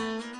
So,